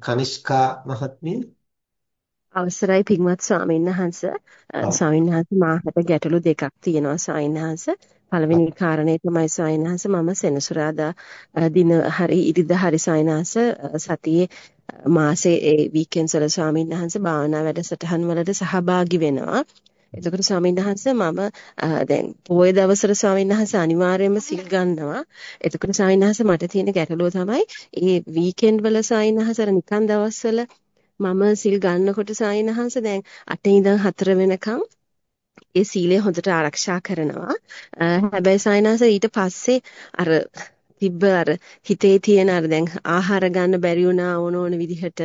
කනිෂ්කා මහත්මිය? අවසරයි පින්වත් ස්වාමීන් වහන්ස. ස්වාමීන් වහන්ස මාහට ගැටලු දෙකක් තියෙනවා ස්වාමීන් වහන්ස. පළවෙනි කාරණේ තමයි ස්වාමීන් වහන්ස මම සෙනසුරාදා දින හරි ඉරිදා හරි ස්වාමීන් වහන්ස සතියේ මාසේ ඒ වීකෙන්ඩ්ස් වල ස්වාමීන් වහන්ස භාවනා වැඩසටහන් වලට සහභාගී වෙනවා එතකොට ස්වාමීන් වහන්සේ මම දැන් පොය දවසට ස්වාමීන් වහන්සේ අනිවාර්යයෙන්ම සිල් ගන්නවා. එතකොට ස්වාමීන් වහන්සේ මට තියෙන ගැටලුව තමයි මේ වීකෙන්ඩ් වල ස්වාමීන් වහන්සේ නිකන් දවස්වල මම සිල් ගන්නකොට සායිනහංශ දැන් 8 ඉඳන් 4 වෙනකම් ඒ සීලය හොඳට ආරක්ෂා කරනවා. හැබැයි සායිනහංශ ඊට පස්සේ අර තිබ්බ අර හිතේ තියෙන අර දැන් ආහාර ගන්න බැරි වුණා ඕන ඕන විදිහට.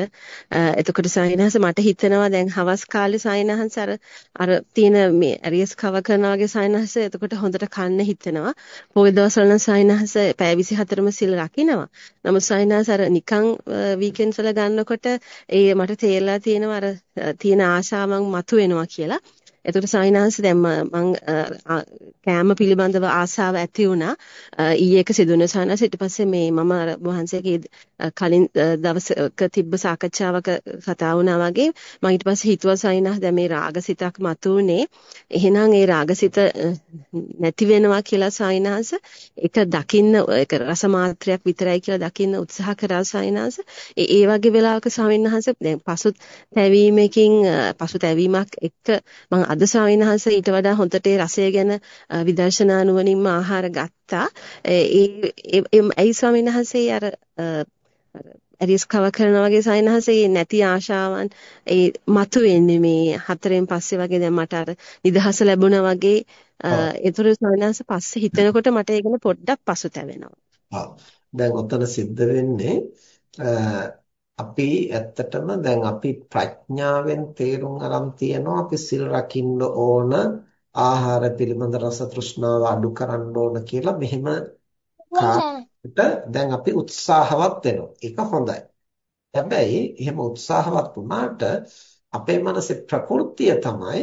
එතකොට සායනහස මට හිතෙනවා දැන් හවස් කාලේ සායනහස අර අර තියෙන මේ ඇරියස් කව කරනවා වගේ සායනහස එතකොට හොඳට කන්න හිතෙනවා. පොයි දවස්වල නම් සායනහස පැය 24ම සිල් රකින්නවා. නමුත් සායනහස අර නිකන් වීකෙන්ඩ්ස් වල ගන්නකොට ඒ මට තේරලා තියෙනවා අර තියෙන ආශාවන් මතුවෙනවා කියලා. එතකොට සායිනාංශ දැන් මම කෑම පිළිබඳව ආසාව ඇති වුණා. ඊයේ එක සිදුවන සායිනාංශ ඊට පස්සේ මේ මම අර වහන්සේගේ කලින් දවසක තිබ්බ සාකච්ඡාවක කතා වුණා වගේ මම ඊට පස්සේ හිතුවා සායිනාංශ දැන් මේ රාගසිතක් මතුනේ. එහෙනම් ඒ රාගසිත නැති වෙනවා කියලා සායිනාංශ ඒක දකින්න ඒක රස මාත්‍රයක් විතරයි කියලා දකින්න උත්සාහ කරා සායිනාංශ. ඒ ඒ වගේ වෙලාවක සාමින්හන්ස දැන් පසු තැවීමකින් පසු තැවීමක් එක්ක මම අද ස්වාමීන් වහන්සේ ඊට වඩා හොඳට ඒ රසය ගැන විදර්ශනා නුවණින්ම ආහාර ගත්තා. ඒ ඒ ස්වාමීන් වහන්සේ අර ඇරිස් කව කරනවා වගේ සායනහසේ නැති ආශාවන් ඒ මතු වෙන්නේ මේ හතරෙන් පස්සේ වගේ දැන් මට අර නිදහස ලැබුණා වගේ ඒතර සායනහස පස්සේ හිතනකොට මට ඒක පොඩ්ඩක් පසුතැවෙනවා. දැන් ඔතන සිද්ධ වෙන්නේ අපි ඇත්තටම දැන් අපි ප්‍රඥාවෙන් තේරුම් අරන් තියනවා අපි සිල් රකින්න ඕන ආහාර පිළිබඳ රස තෘෂ්ණාව අඩු කරන්න ඕන කියලා මෙහෙම කාට දැන් අපි උත්සාහවත් වෙනවා. ඒක හොඳයි. හැබැයි එහෙම උත්සාහවත් වුණාට අපේ මනසේ ප්‍රകൃතිය තමයි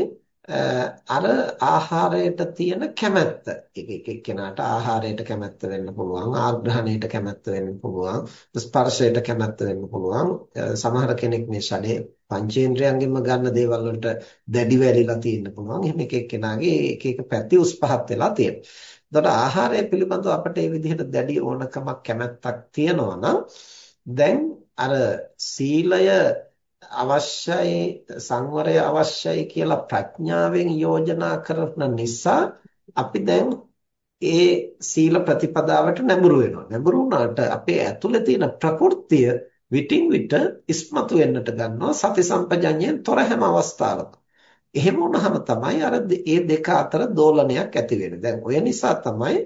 අර ආහාරයට තියෙන කැමැත්ත. එක එක එක්කෙනාට ආහාරයට කැමැත්ත වෙන්න පුළුවන් ආග්‍රහණයට කැමැත්ත වෙන්න පුළුවන් ස්පර්ශයට කැමැත්ත වෙන්න පුළුවන්. සමහර කෙනෙක් මේ ෂඩේ පංචේන්ද්‍රයන්ගෙන්ම ගන්න දේවල් වලට දැඩි වෙලිලා තියෙන්න පුළුවන්. එහෙම එක එක්කෙනාගේ එක එක පැති උස් පහත් වෙලා තියෙනවා. එතකොට ආහාරය පිළිබඳව අපිට මේ විදිහට දැඩි ඕනකමක් කැමැත්තක් තියෙනවා නම් දැන් අර සීලය අවශ්‍යයි සංවරය අවශ්‍යයි කියලා ප්‍රඥාවෙන් යෝජනා කරන නිසා අපි දැන් ඒ සීල ප්‍රතිපදාවට නැඹුරු වෙනවා. නැඹුරු වුණාට අපේ ඇතුලේ තියෙන ප්‍රകൃතිය විටින් විට ඉස්මතු වෙන්නට ගන්නවා සති සම්පජඤ්ඤයෙන් තොර හැම අවස්ථාවක. එහෙම වුණාම තමයි අර මේ දෙක අතර දෝලනයක් ඇති වෙන්නේ. දැන් ඔය නිසා තමයි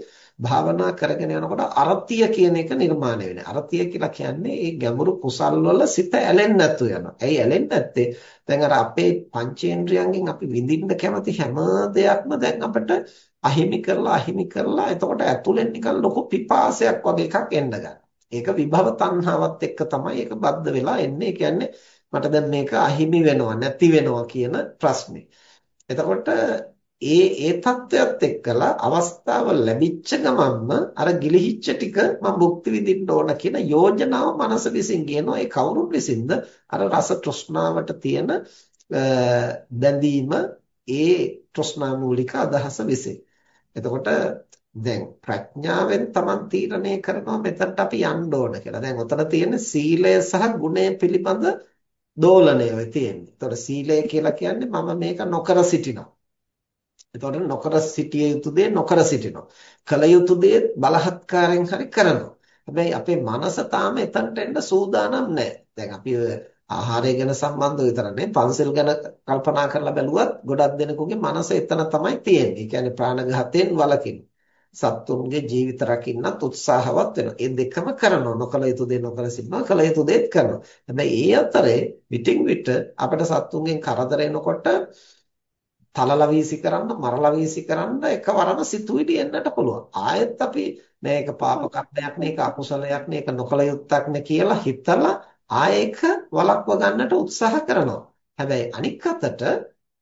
භාවනා කරගෙන යනකොට අරතිය කියන එක නිර්මාණය වෙන්නේ. අරතිය කියලා කියන්නේ ඒ ගැඹුරු කුසල් වල සිත ඇලෙන්නේ නැතු යනවා. ඇයි ඇලෙන්නේ නැත්තේ? දැන් අර අපේ පංචේන්ද්‍රයන්ගෙන් අපි විඳින්න කැමති හැම දෙයක්ම දැන් අපිට අහිමි කරලා අහිමි කරලා එතකොට ඇතුලෙන් නිකන් ලොකු පිපාසයක් වගේ එකක් එන්න ගන්නවා. ඒක විභව තණ්හාවත් එක්ක තමයි ඒක බද්ධ වෙලා එන්නේ. ඒ කියන්නේ මට දැන් මේක අහිමි වෙනවා නැති වෙනවා කියන ප්‍රශ්නේ. එතකොට ඒ ඒ தත්වයක් එක්කලා අවස්ථාව ලැබිච්ච ගමන්ම අර ගිලිහිච්ච ටික මම භුක්ති විඳින්න ඕන කියන යෝජනාව මනස විසින් කියනවා ඒ කවුරුන් විසින්ද අර රස තෘෂ්ණාවට තියෙන බැඳීම ඒ තෘෂ්ණා මූලික අදහස විසින් එතකොට දැන් ප්‍රඥාවෙන් Taman තීරණය කරනවා මෙතනට අපි යන්න ඕන කියලා. දැන් උතන තියෙන සීලය සහ ගුණය පිළිබඳ දෝලණය වෙ තියෙන්නේ. ඒතකොට සීලය කියලා කියන්නේ මම මේක නොකර සිටිනවා. එතකොට නොකර සිටිය යුතු දේ නොකර සිටිනවා. කළ යුතු දේ බලහත්කාරයෙන් හරි කරනවා. හැබැයි අපේ මනස තාම එතනට එන්න සූදානම් නැහැ. දැන් අපි ආහාරය ගැන සම්බන්ධව විතරනේ පන්සල් ගැන කල්පනා කරලා බැලුවත් ගොඩක් දෙනෙකුගේ මනස එතන තමයි තියෙන්නේ. ඒ කියන්නේ ප්‍රාණඝාතයෙන් වළකින. සත්තුන්ගේ ජීවිත රකින්නත් උත්සාහවත් වෙනවා. ඒ දෙකම කරනවා. නොකල යුතු දේ නොකර සිටිනවා. කල යුතු දේත් කරනවා. හැබැයි ඒ අතරේ විටින් විට අපිට සත්තුන්ගෙන් කරදර එනකොට තලලා වීසි කරන්න මරලා වීසි කරන්න එකවරම සිතුවිලි එන්නට පුළුවන්. ආයෙත් අපි මේක පාප කර්මයක් නේ, අකුසලයක් නේ, නොකල යුත්තක් නේ කියලා හිතලා ආයෙක වළක්ව ගන්නට උත්සාහ කරනවා. හැබැයි අනික් අතට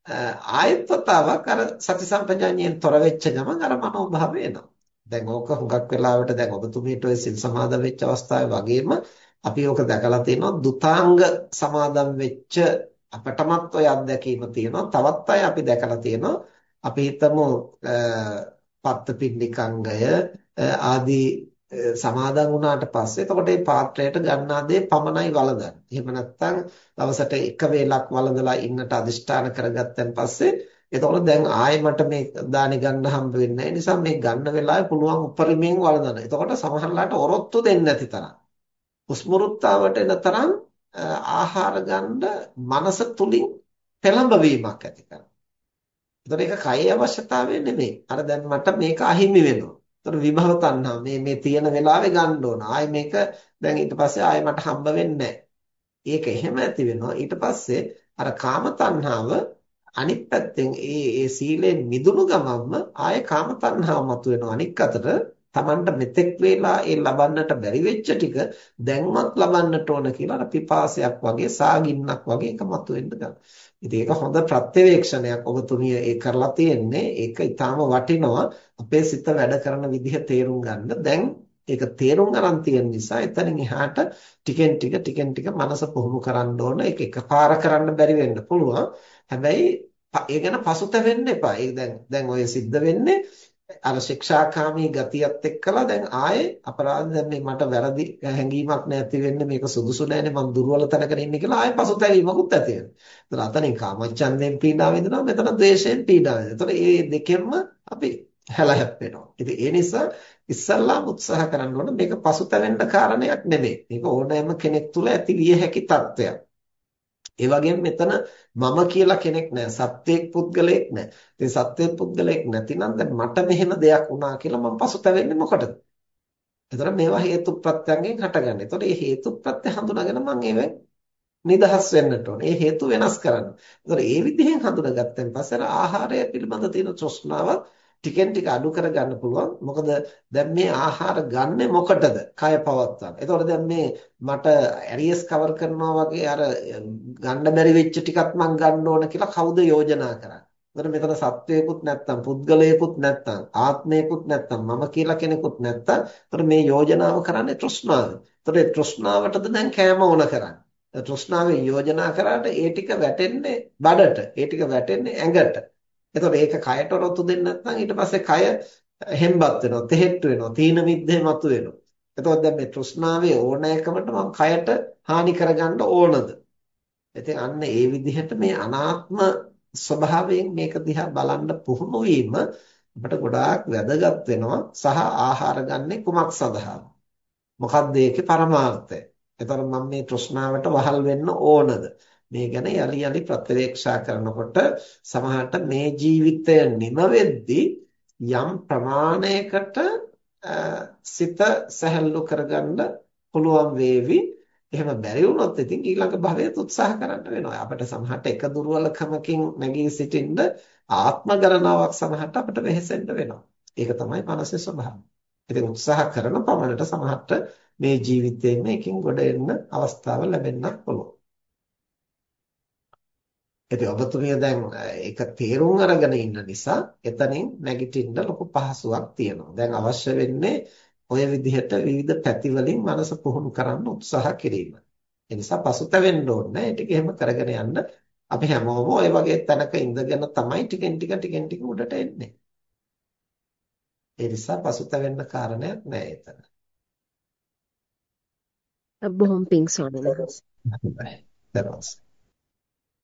ආයෙත් වතාවක් අර සති සම්පජාඤ්ඤයෙන් තොර වෙච්ච ගමන් අර මනෝභාවය එනවා. දැන් ඕක හුඟක් වෙලාවට දැන් ඔබතුමීට ඔය සිල් සමාදන් වෙච්ච අවස්ථාවේ වගේම අපි ඕක දැකලා තියෙනවා දුතාංග සමාදන් වෙච්ච අපටමත් ඔය අත්දැකීම තියෙනවා. තවත් අය අපි දැකලා තියෙනවා. අපි හිතමු පත්තපිණ්ඩිකංගය ආදී සමාදන් වුණාට පස්සේ එතකොට මේ පාත්‍රයට ගන්නා දේ පමණයි වළඳන්නේ. එහෙම නැත්නම් දවසට එක වේලක් වළඳලා ඉන්නට අදිෂ්ඨාන කරගත්තන් පස්සේ එතකොට දැන් ආයෙ මට මේ දානි ගන්න හම්බ වෙන්නේ නැහැ. නිසා මේ ගන්න වෙලාවේ පුළුවන් උපරිමයෙන් වළඳන. එතකොට සමහරලාට ඔරොත්තු දෙන්නේ නැති තරම්. උස්මෘත්තාවට එන තරම් ආහාර ගන්න මනස තුලින් පෙළඹවීමක් ඇති කරනවා. එතකොට ඒක කයේ අවශ්‍යතාවය නෙමෙයි. අර දැන් මට මේක අහිමි වෙනවා. එතකොට විභව තණ්හා මේ මේ තියෙන වෙලාවේ ගන්න ඕන. ආයෙ මේක දැන් ඊට පස්සේ ආයෙ මට හම්බ වෙන්නේ ඒක එහෙම ඇති වෙනවා. ඊට පස්සේ අර කාම තණ්හාව අනිත් පැත්තෙන් ඒ ඒ සීලෙන් මිදුණු ගමන්ම ආයෙ කාම තණ්හාව මතුවෙනවා. අනික් අතට Tamanට මෙතෙක් වේලා ඒ ලබන්නට බැරි වෙච්ච ටික දැන්වත් ලබන්නට ඕන කියලා අර පිපාසයක් වගේ සාගින්නක් වගේ එක මතුවෙන්න ගන්නවා. ඉතින් ඒක හොඳ ප්‍රත්‍යවේක්ෂණයක් ඔබතුමිය ඒ කරලා තියෙන්නේ. ඒක ඊටාම වටිනවා. අපේ සිත වැඩ කරන විදිහ තේරුම් ගන්න. දැන් ඒක තේරුම් ගන්න තියෙන නිසා එතනින් එහාට ටිකෙන් ටික ටිකෙන් ටික මනස පුහුණු කරන්න ඕන. ඒක එකපාර කරන්න බැරි වෙන්න පුළුවන්. හැබැයි ඒ ගැන පසුතැවෙන්න එපා. ඒ දැන් දැන් ඔය සිද්ධ වෙන්නේ අර ශික්ෂාකාමී ගතියත් එක්කලා දැන් ආයේ අපරාධ දැන් මේ මට වැරදි හැඟීමක් නැති වෙන්නේ මේක සුදුසු නැනේ මම දුර්වල තැනක ඉන්නේ කියලා ආයේ පසුතැවීමකුත් ඇති වෙනවා. ඒතර අතනින් කාමච්ඡන්දයෙන් පීඩාව විඳිනවා මෙතන ද්වේෂයෙන් පීඩාව විඳිනවා. ඒතර මේ දෙකෙන්ම අපි හැලහැප්පෙනවා. ඉතින් ඒ නිසා ඉස්සල්ලාම උත්සාහ කරන්න ඕන මේක පසුතැවෙන්න කාරණයක් නෙමෙයි. මේක ඕනෑම කෙනෙක් තුල ඇති විය හැකි තත්ත්වයක්. ඒ වගේම මෙතන මම කියලා කෙනෙක් නැහැ. සත්වයක් පුද්ගලයෙක් නැහැ. ඉතින් සත්වයක් පුද්ගලයෙක් නැතිනම් දැන් මට මෙහෙම දෙයක් වුණා කියලා මම පසුතැවෙන්නේ මොකටද? එතකොට මේවා හේතු ප්‍රත්‍යයෙන් හටගන්නේ. එතකොට මේ හේතු ප්‍රත්‍ය හඳුනාගෙන මම ඒවෙන් නිදහස් වෙන්නට ඕනේ. ඒ හේතු වෙනස් කරන්න. එතකොට ඒ විදිහෙන් හඳුනාගත්තන් පස්සේ ආහාරය පිළිබඳ තියෙන තෘෂ්ණාව ටිකෙන් ටික අඩු කරගන්න පුළුවන්. මොකද දැන් මේ ආහාර ගන්නෙ මොකටද? කය පවත්වන්න. එතකොට දැන් මේ මට ඇරියස් කවර් කරනවා වගේ අර ගන්න බැරි වෙච්ච ටිකක් මං ගන්න ඕන කියලා කවුද යෝජනා කරන්නේ? එතකොට මෙතන සත්වයකුත් නැත්තම් පුද්ගලයෙකුත් නැත්තම් ආත්මයකුත් නැත්තම් මම කියලා කෙනෙකුත් නැත්තම් එතකොට මේ යෝජනාව කරන්නේ තෘෂ්ණාව. එතකොට ඒ තෘෂ්ණාවටද දැන් කෑම ඕන කරන්නේ. තෘෂ්ණාවෙන් යෝජනා කරාට ඒ ටික වැටෙන්නේ බඩට. ඒ ටික වැටෙන්නේ ඇඟට. එතකොට ඒක කයට රොත්තු දෙන්නේ නැත්නම් ඊට පස්සේ කය හෙම්බත් වෙනවා, තෙහෙට්ටු වෙනවා, තීන මිද්දේ මතු වෙනවා. එතකොට දැන් මේ තෘෂ්ණාවේ ඕනෑකමට මම කයට හානි කරගන්න ඕනද? ඉතින් අන්න ඒ විදිහට මේ අනාත්ම ස්වභාවයෙන් මේක දිහා බලන්න පුහුණු වීම අපට ගොඩාක් වැදගත් වෙනවා සහ ආහාර ගන්නෙ කුමක් සඳහාද? මොකක්ද ඒකේ පරමාර්ථය? එතකොට මම මේ තෘෂ්ණාවට වහල් වෙන්න ඕනද? මේ ගැන යලි යලි ප්‍රත්‍යවේක්ෂා කරනකොට සමහරට මේ ජීවිතය නිම වෙද්දී යම් ප්‍රමාණයකට සිත සැහැල්ලු කරගන්න පුළුවන් වේවි. එහෙම බැරි වුණොත් ඉතින් ඊළඟ භවයට උත්සාහ කරන්න වෙනවා. අපිට සමහරට එක දුර්වලකමකින් නැගී සිටින්න ආත්ම ගණනාවක් සමහරට අපිට වෙහෙසෙන්න වෙනවා. ඒක තමයි මානසික ස්වභාවය. ඉතින් උත්සාහ කරන පමණට සමහරට මේ ජීවිතයෙන් මේකෙන් ගොඩ එන්න අවස්ථාව ලැබෙන්නත් පුළුවන්. ඉතින් ඔබතුමිය දැන් ඒක තේරුම් අරගෙන ඉන්න නිසා එතනින් නැගිටින්න ලොකු පහසුවක් තියෙනවා. දැන් අවශ්‍ය වෙන්නේ ඔය විදිහට විවිධ පැති වලින් මනස පුහුණු කරන්න උත්සාහ කිරීම. ඒ නිසා පසුතැවෙන්න ඕනේ. ටික එහෙම කරගෙන යන්න අපි හැමෝම ඔය වගේ තැනක ඉඳගෙන තමයි ටිකෙන් ටික ටිකෙන් ටික උඩට එන්නේ. ඒ නිසා පසුතැවෙන්න කාරණයක් නැහැ එතන. බොහොම පිං. හොඳයි.